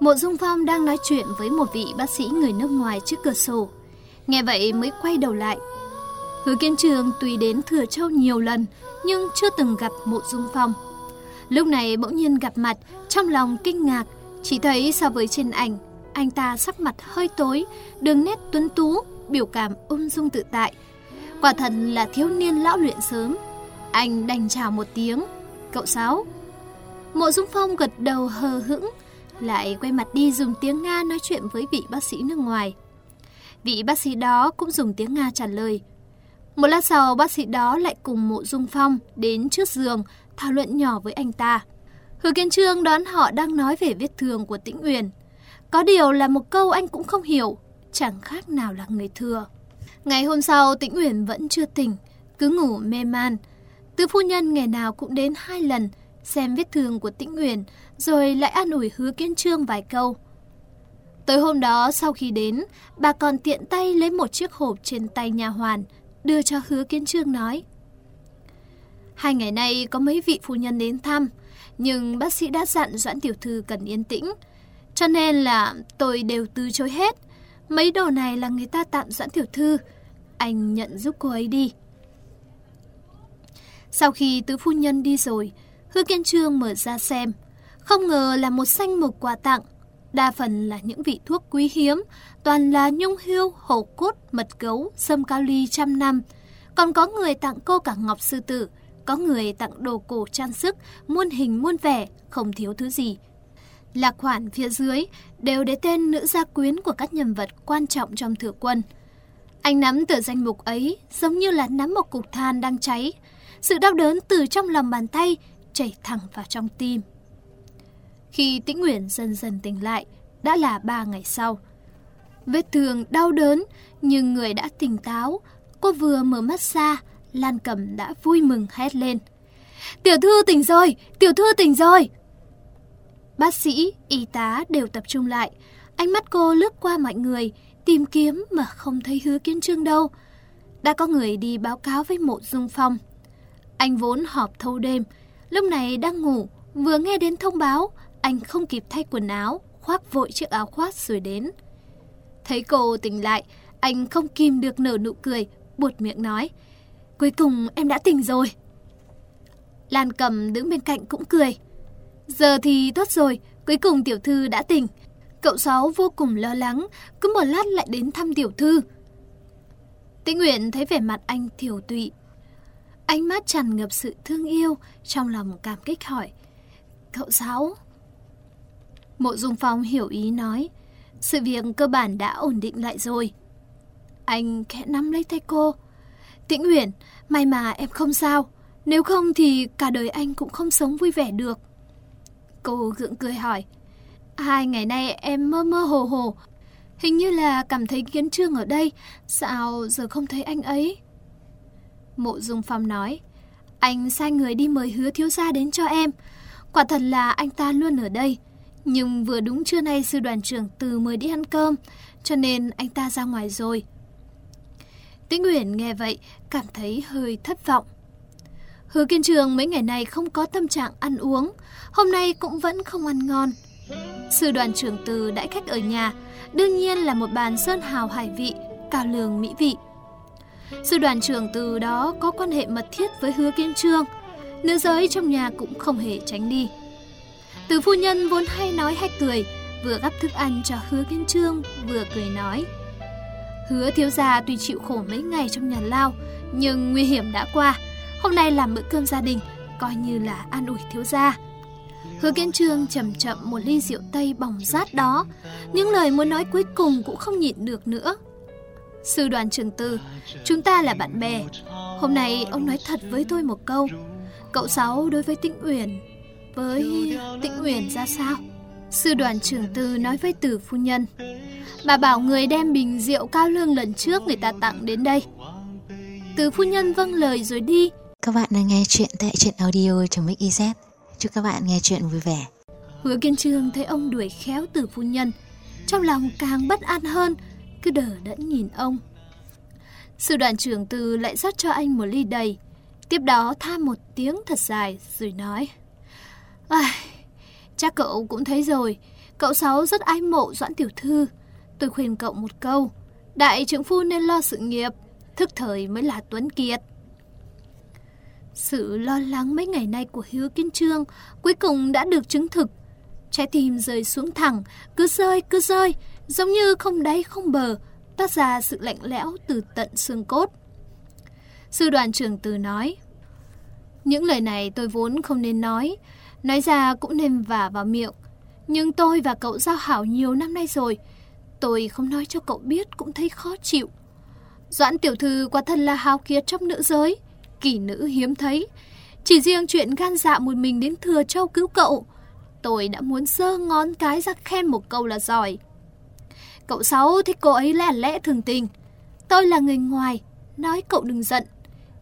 Mộ Dung Phong đang nói chuyện với một vị bác sĩ người nước ngoài trước cửa sổ. Nghe vậy mới quay đầu lại. Hứa Kiên Trường tùy đến Thừa Châu nhiều lần nhưng chưa từng gặp Mộ Dung Phong. Lúc này bỗng nhiên gặp mặt, trong lòng kinh ngạc, chỉ thấy so với trên ảnh, anh ta sắc mặt hơi tối, đường nét tuấn tú, biểu cảm ung dung tự tại. Quả thật là thiếu niên lão luyện sớm. Anh đành chào một tiếng, cậu Sáu. Mộ Dung Phong gật đầu hờ hững, lại quay mặt đi dùng tiếng Nga nói chuyện với vị bác sĩ nước ngoài. Vị bác sĩ đó cũng dùng tiếng Nga trả lời. Một lát sau, bác sĩ đó lại cùng Mộ Dung Phong đến trước giường, thảo luận nhỏ với anh ta. Hứa kiên Trương đoán họ đang nói về vết thương của Tĩnh Uyển. Có điều là một câu anh cũng không hiểu, chẳng khác nào là người thừa. Ngày hôm sau, Tĩnh Uyển vẫn chưa tỉnh, cứ ngủ mê man. Tứ phu nhân ngày nào cũng đến hai lần, xem vết thương của Tĩnh Uyển, rồi lại an ủi hứa Kiến Trương vài câu. Tối hôm đó sau khi đến, bà còn tiện tay lấy một chiếc hộp trên tay nhà hoàn, đưa cho hứa Kiến Trương nói. Hai ngày nay có mấy vị phu nhân đến thăm, nhưng bác sĩ đã dặn Doãn Tiểu Thư cần yên tĩnh. Cho nên là tôi đều từ chối hết. Mấy đồ này là người ta tặng Doãn Tiểu Thư. Anh nhận giúp cô ấy đi. Sau khi tứ phu nhân đi rồi, Hứa Kiên Trương mở ra xem. Không ngờ là một danh mục quà tặng. Đa phần là những vị thuốc quý hiếm, toàn là nhung hưu, hổ cốt, mật gấu, sâm cao ly trăm năm. Còn có người tặng cô cả ngọc sư tử, có người tặng đồ cổ trang sức, muôn hình muôn vẻ, không thiếu thứ gì. Lạc khoản phía dưới đều để tên nữ gia quyến của các nhân vật quan trọng trong thừa quân. Anh nắm tờ danh mục ấy giống như là nắm một cục than đang cháy. Sự đau đớn từ trong lòng bàn tay chảy thẳng vào trong tim. Khi Tĩnh Nguyễn dần dần tỉnh lại, đã là ba ngày sau. Vết thương đau đớn, nhưng người đã tỉnh táo. Cô vừa mở mắt ra, Lan Cẩm đã vui mừng hét lên. Tiểu thư tỉnh rồi, tiểu thư tỉnh rồi. Bác sĩ, y tá đều tập trung lại. Ánh mắt cô lướt qua mọi người, tìm kiếm mà không thấy hứa kiến trương đâu. Đã có người đi báo cáo với mộ dung phong. Anh vốn họp thâu đêm, lúc này đang ngủ, vừa nghe đến thông báo, anh không kịp thay quần áo, khoác vội chiếc áo khoác rồi đến. Thấy cô tỉnh lại, anh không kìm được nở nụ cười, buột miệng nói. Cuối cùng em đã tỉnh rồi. Lan cầm đứng bên cạnh cũng cười. Giờ thì tốt rồi, cuối cùng tiểu thư đã tỉnh. Cậu Sáu vô cùng lo lắng, cứ một lát lại đến thăm tiểu thư. Tĩnh Nguyện thấy vẻ mặt anh thiểu tụy. Ánh mắt tràn ngập sự thương yêu, trong lòng cảm kích hỏi. Cậu giáo. Mộ Dung Phong hiểu ý nói, sự việc cơ bản đã ổn định lại rồi. Anh khẽ nắm lấy tay cô. Tĩnh Uyển, may mà em không sao, nếu không thì cả đời anh cũng không sống vui vẻ được. Cô gượng cười hỏi, hai ngày nay em mơ mơ hồ hồ, hình như là cảm thấy kiến trương ở đây, sao giờ không thấy anh ấy? Mộ Dung Phong nói, anh sai người đi mời hứa thiếu gia đến cho em, quả thật là anh ta luôn ở đây. Nhưng vừa đúng trưa nay sư đoàn trưởng từ mời đi ăn cơm, cho nên anh ta ra ngoài rồi. Tĩnh Nguyễn nghe vậy, cảm thấy hơi thất vọng. Hứa Kiên Trường mấy ngày này không có tâm trạng ăn uống, hôm nay cũng vẫn không ăn ngon. Sư đoàn trưởng từ đãi khách ở nhà, đương nhiên là một bàn sơn hào hải vị, cao lường mỹ vị. Sư đoàn trưởng từ đó có quan hệ mật thiết với Hứa Kiên Trương, nữ giới trong nhà cũng không hề tránh đi. Từ phu nhân vốn hay nói hay cười, vừa gắp thức ăn cho hứa kiên trương, vừa cười nói. Hứa thiếu gia tuy chịu khổ mấy ngày trong nhà lao, nhưng nguy hiểm đã qua. Hôm nay làm bữa cơm gia đình, coi như là an ủi thiếu gia. Hứa Kiên Trương chậm chậm một ly rượu tây bỏng rát đó, những lời muốn nói cuối cùng cũng không nhịn được nữa. Sư đoàn trường tư, chúng ta là bạn bè. Hôm nay ông nói thật với tôi một câu. Cậu Sáu đối với Tĩnh Uyển với Tĩnh Uyển ra sao? Sư đoàn trưởng tư nói với tử phu nhân. Bà bảo người đem bình rượu cao lương lần trước người ta tặng đến đây. Từ phu nhân vâng lời rồi đi. Các bạn đang nghe chuyện tại truyện audio trong Mix Chúc các bạn nghe chuyện vui vẻ. Hứa Kiên Trương thấy ông đuổi khéo từ phu nhân. Trong lòng càng bất an hơn, cứ đờ đẫn nhìn ông. Sư đoàn trưởng từ lại rót cho anh một ly đầy. Tiếp đó tha một tiếng thật dài rồi nói. ai, Chắc cậu cũng thấy rồi, cậu Sáu rất ái mộ Doãn Tiểu Thư. Tôi khuyên cậu một câu, đại trưởng phu nên lo sự nghiệp, thức thời mới là tuấn kiệt. Sự lo lắng mấy ngày nay của Hứa Kiên Trương cuối cùng đã được chứng thực. Trái tim rơi xuống thẳng, cứ rơi cứ rơi, giống như không đáy không bờ, toát ra sự lạnh lẽo từ tận xương cốt. Sư đoàn trưởng từ nói, những lời này tôi vốn không nên nói, nói ra cũng nên vả vào miệng. Nhưng tôi và cậu giao hảo nhiều năm nay rồi, tôi không nói cho cậu biết cũng thấy khó chịu. Doãn tiểu thư quả thân là hào kiệt trong nữ giới, kỳ nữ hiếm thấy. Chỉ riêng chuyện gan dạ một mình đến thừa châu cứu cậu, tôi đã muốn sơ ngón cái ra khen một câu là giỏi. Cậu Sáu thích cô ấy lẻ lẽ thường tình. Tôi là người ngoài, nói cậu đừng giận.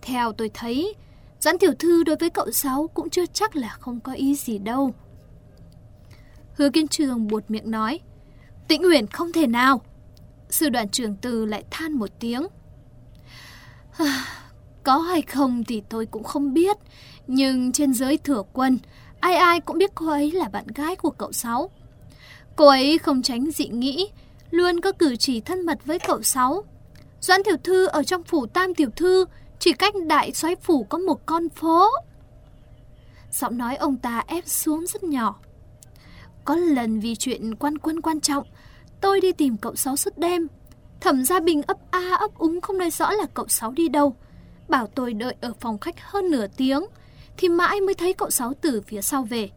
Theo tôi thấy, Doãn tiểu thư đối với cậu Sáu cũng chưa chắc là không có ý gì đâu. Hứa kiên trường buột miệng nói, Tĩnh Uyển không thể nào. Sư đoàn trưởng từ lại than một tiếng. Có hay không thì tôi cũng không biết, nhưng trên giới thừa quân, ai ai cũng biết cô ấy là bạn gái của cậu Sáu. Cô ấy không tránh dị nghĩ, luôn có cử chỉ thân mật với cậu Sáu. Doãn tiểu thư ở trong phủ tam tiểu thư, chỉ cách đại soái phủ có một con phố. Giọng nói ông ta ép xuống rất nhỏ. Có lần vì chuyện quan quân quan trọng, tôi đi tìm cậu Sáu suốt đêm. Thẩm Gia Bình ấp a ấp úng không nói rõ là cậu Sáu đi đâu. Bảo tôi đợi ở phòng khách hơn nửa tiếng, thì mãi mới thấy cậu Sáu từ phía sau về.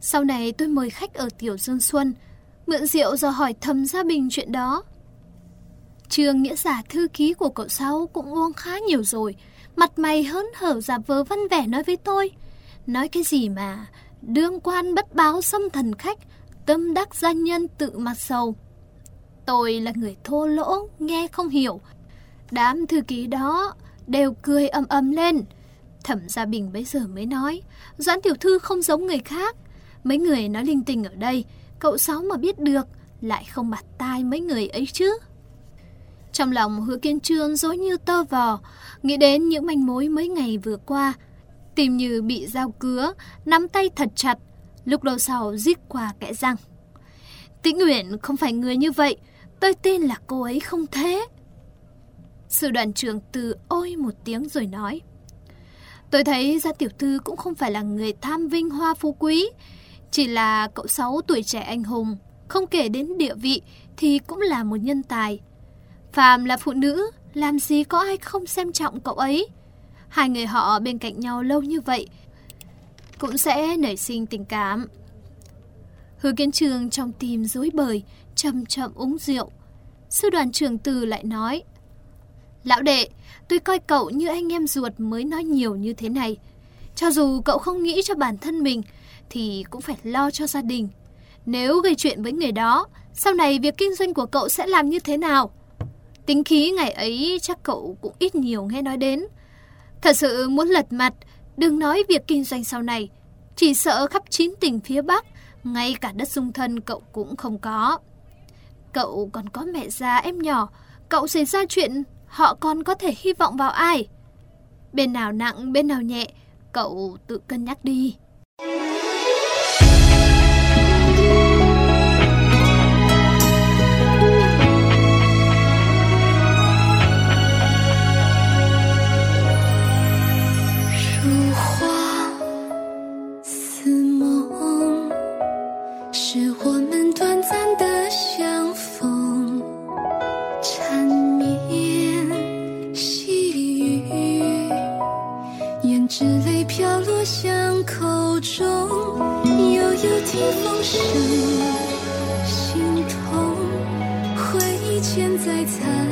Sau này tôi mời khách ở Tiểu Dương Xuân, mượn rượu rồi hỏi thầm Gia Bình chuyện đó. Trương nghĩa giả thư ký của cậu Sáu cũng uống khá nhiều rồi, mặt mày hớn hở giả vờ văn vẻ nói với tôi. Nói cái gì mà, đương quan bất báo xâm thần khách, tâm đắc gia nhân tự mặt sầu. Tôi là người thô lỗ, nghe không hiểu. Đám thư ký đó đều cười âm âm lên. Thẩm Gia Bình bây giờ mới nói, Doãn Tiểu Thư không giống người khác. Mấy người nói linh tinh ở đây, cậu Sáu mà biết được, lại không bạt tai mấy người ấy chứ. Trong lòng hứa kiên trương dối như tơ vò, nghĩ đến những manh mối mấy ngày vừa qua. Tìm như bị dao cứa, nắm tay thật chặt, lúc đầu sau giết qua kẽ răng. Tĩnh Nguyễn không phải người như vậy, tôi tin là cô ấy không thế. Sự đoàn trưởng từ ôi một tiếng rồi nói. Tôi thấy gia tiểu thư cũng không phải là người tham vinh hoa phú quý, chỉ là cậu sáu tuổi trẻ anh hùng, không kể đến địa vị thì cũng là một nhân tài. Phạm là phụ nữ, làm gì có ai không xem trọng cậu ấy. Hai người họ bên cạnh nhau lâu như vậy, cũng sẽ nảy sinh tình cảm. Hứa kiến trường trong tim dối bời, chậm chậm uống rượu. Sư đoàn trưởng từ lại nói, Lão đệ, tôi coi cậu như anh em ruột mới nói nhiều như thế này. Cho dù cậu không nghĩ cho bản thân mình, thì cũng phải lo cho gia đình. Nếu gây chuyện với người đó, sau này việc kinh doanh của cậu sẽ làm như thế nào? Tính khí ngày ấy chắc cậu cũng ít nhiều nghe nói đến. Thật sự muốn lật mặt, đừng nói việc kinh doanh sau này. Chỉ sợ khắp chín tỉnh phía Bắc, ngay cả đất dung thân cậu cũng không có. Cậu còn có mẹ già em nhỏ, cậu xảy ra chuyện họ còn có thể hy vọng vào ai? Bên nào nặng, bên nào nhẹ, cậu tự cân nhắc đi. 风声，心痛，回忆嵌在残。